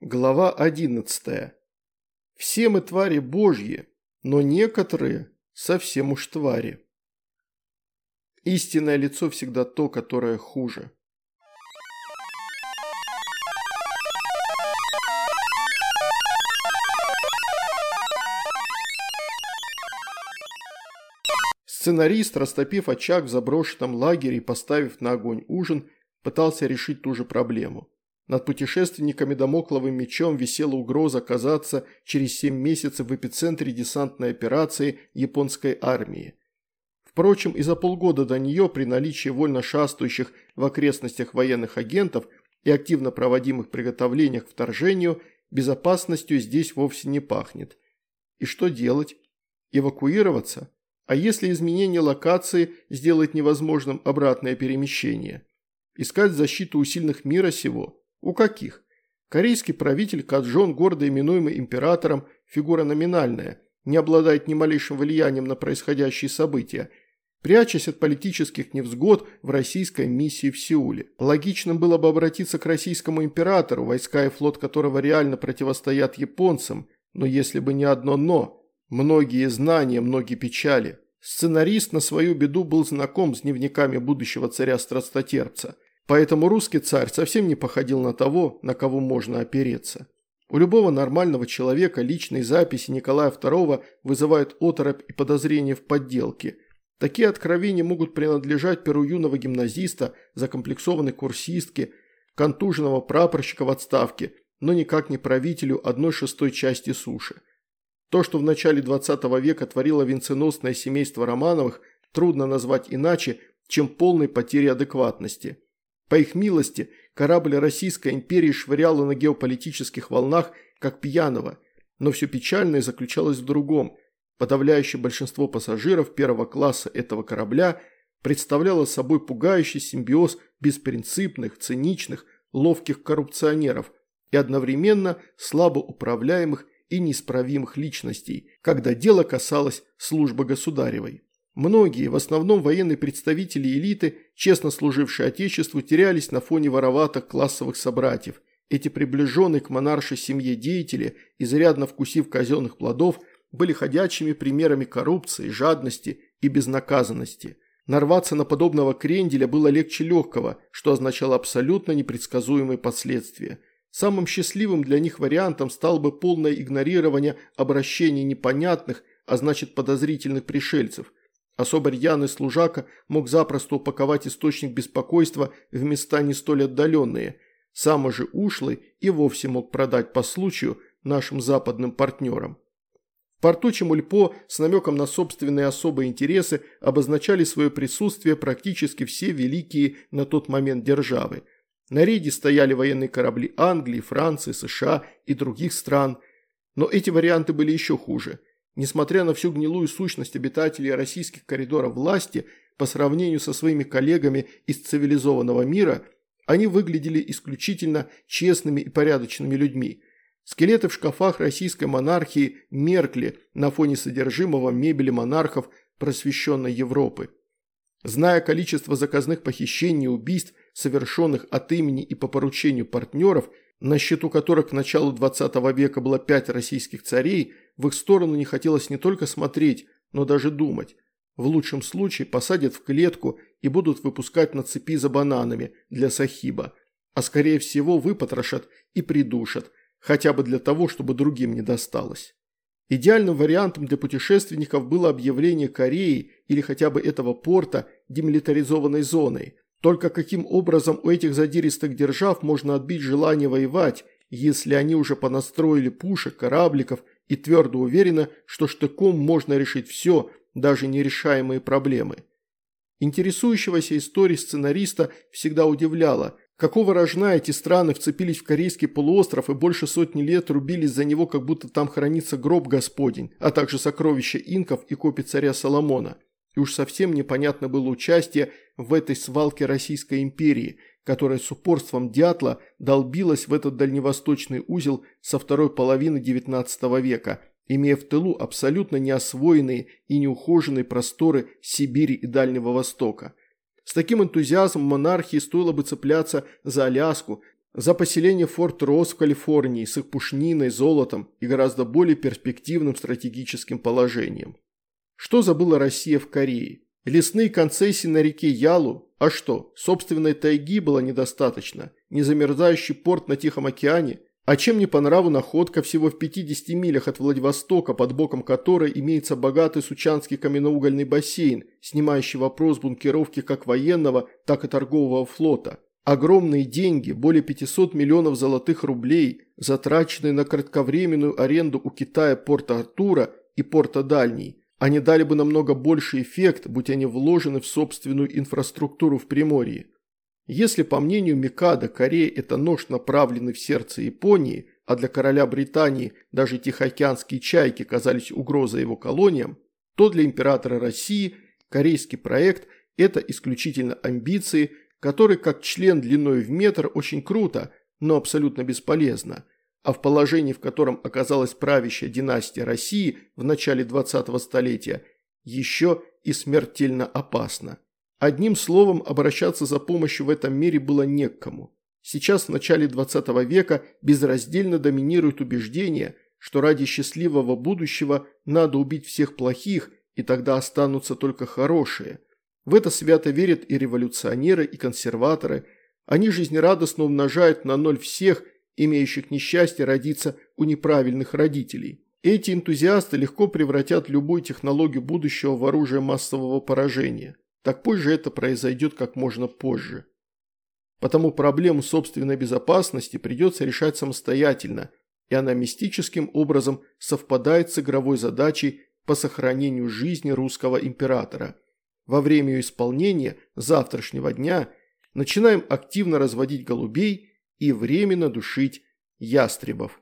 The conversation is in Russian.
Глава 11. Все мы твари божьи, но некоторые совсем уж твари. Истинное лицо всегда то, которое хуже. Сценарист, растопив очаг в заброшенном лагере и поставив на огонь ужин, пытался решить ту же проблему. Над путешественниками домокловым мечом висела угроза оказаться через семь месяцев в эпицентре десантной операции японской армии. Впрочем, и за полгода до нее при наличии вольно шастающих в окрестностях военных агентов и активно проводимых приготовлениях к вторжению, безопасностью здесь вовсе не пахнет. И что делать? Эвакуироваться? А если изменение локации сделает невозможным обратное перемещение? Искать защиту у сильных мира сего? У каких? Корейский правитель Каджон, гордо именуемый императором, фигура номинальная, не обладает ни малейшим влиянием на происходящие события, прячась от политических невзгод в российской миссии в Сеуле. Логичным было бы обратиться к российскому императору, войска и флот которого реально противостоят японцам, но если бы не одно «но», многие знания, многие печали. Сценарист на свою беду был знаком с дневниками будущего царя-страстотерпца – Поэтому русский царь совсем не походил на того, на кого можно опереться. У любого нормального человека личные записи Николая II вызывают оторопь и подозрение в подделке. Такие откровения могут принадлежать перу юного гимназиста, закомплексованной курсистки, контуженного прапорщика в отставке, но никак не правителю одной шестой части суши. То, что в начале 20 века творило венценосное семейство Романовых, трудно назвать иначе, чем полной потерей адекватности – по их милости, корабль Российской империи швыряло на геополитических волнах, как пьяного. Но все печальное заключалось в другом. Подавляющее большинство пассажиров первого класса этого корабля представляло собой пугающий симбиоз беспринципных, циничных, ловких коррупционеров и одновременно слабо управляемых и неисправимых личностей, когда дело касалось службы государевой. Многие, в основном военные представители элиты, честно служившие Отечеству, терялись на фоне вороватых классовых собратьев. Эти приближенные к монаршей семье деятели, изрядно вкусив казенных плодов, были ходячими примерами коррупции, жадности и безнаказанности. Нарваться на подобного кренделя было легче легкого, что означало абсолютно непредсказуемые последствия. Самым счастливым для них вариантом стало бы полное игнорирование обращений непонятных, а значит подозрительных пришельцев – Особо рьяный служака мог запросто упаковать источник беспокойства в места не столь отдаленные. Самый же ушлый и вовсе мог продать по случаю нашим западным партнерам. В порту Чемульпо с намеком на собственные особые интересы обозначали свое присутствие практически все великие на тот момент державы. На рейде стояли военные корабли Англии, Франции, США и других стран. Но эти варианты были еще хуже – Несмотря на всю гнилую сущность обитателей российских коридоров власти, по сравнению со своими коллегами из цивилизованного мира, они выглядели исключительно честными и порядочными людьми. Скелеты в шкафах российской монархии меркли на фоне содержимого мебели монархов просвещенной Европы. Зная количество заказных похищений и убийств, совершенных от имени и по поручению партнеров, на счету которых к началу 20 века было пять российских царей – в их сторону не хотелось не только смотреть, но даже думать. В лучшем случае посадят в клетку и будут выпускать на цепи за бананами для сахиба. А скорее всего выпотрошат и придушат, хотя бы для того, чтобы другим не досталось. Идеальным вариантом для путешественников было объявление Кореи или хотя бы этого порта демилитаризованной зоной. Только каким образом у этих задиристых держав можно отбить желание воевать, если они уже понастроили пушек, корабликов и твердо уверена, что штыком можно решить все, даже нерешаемые проблемы. Интересующегося историей сценариста всегда удивляло, какого рожна эти страны вцепились в корейский полуостров и больше сотни лет рубились за него, как будто там хранится гроб Господень, а также сокровища инков и копи царя Соломона. И уж совсем непонятно было участие в этой свалке Российской империи – которая с упорством дятла долбилась в этот дальневосточный узел со второй половины XIX века, имея в тылу абсолютно неосвоенные и неухоженные просторы Сибири и Дальнего Востока. С таким энтузиазмом монархии стоило бы цепляться за Аляску, За поселение Форт Росс в Калифорнии с их пушниной, золотом и гораздо более перспективным стратегическим положением. Что забыла Россия в Корее? Лесные концессии на реке Ялу? А что, собственной тайги было недостаточно? Незамерзающий порт на Тихом океане? А чем не по нраву находка всего в 50 милях от Владивостока, под боком которой имеется богатый Сучанский каменноугольный бассейн, снимающий вопрос бункеровки как военного, так и торгового флота? Огромные деньги, более 500 миллионов золотых рублей, затраченные на кратковременную аренду у Китая порта Артура и порта Дальний. Они дали бы намного больший эффект, будь они вложены в собственную инфраструктуру в Приморье. Если, по мнению Микада, Корея – это нож, направленный в сердце Японии, а для короля Британии даже тихоокеанские чайки казались угрозой его колониям, то для императора России корейский проект – это исключительно амбиции – который как член длиной в метр очень круто, но абсолютно бесполезно, а в положении, в котором оказалась правящая династия России в начале 20-го столетия, еще и смертельно опасно. Одним словом, обращаться за помощью в этом мире было не к кому. Сейчас, в начале 20 века, безраздельно доминирует убеждение, что ради счастливого будущего надо убить всех плохих, и тогда останутся только хорошие – в это свято верят и революционеры, и консерваторы. Они жизнерадостно умножают на ноль всех, имеющих несчастье родиться у неправильных родителей. Эти энтузиасты легко превратят любую технологию будущего в оружие массового поражения. Так позже это произойдет как можно позже. Потому проблему собственной безопасности придется решать самостоятельно, и она мистическим образом совпадает с игровой задачей по сохранению жизни русского императора – во время исполнения завтрашнего дня начинаем активно разводить голубей и временно душить ястребов.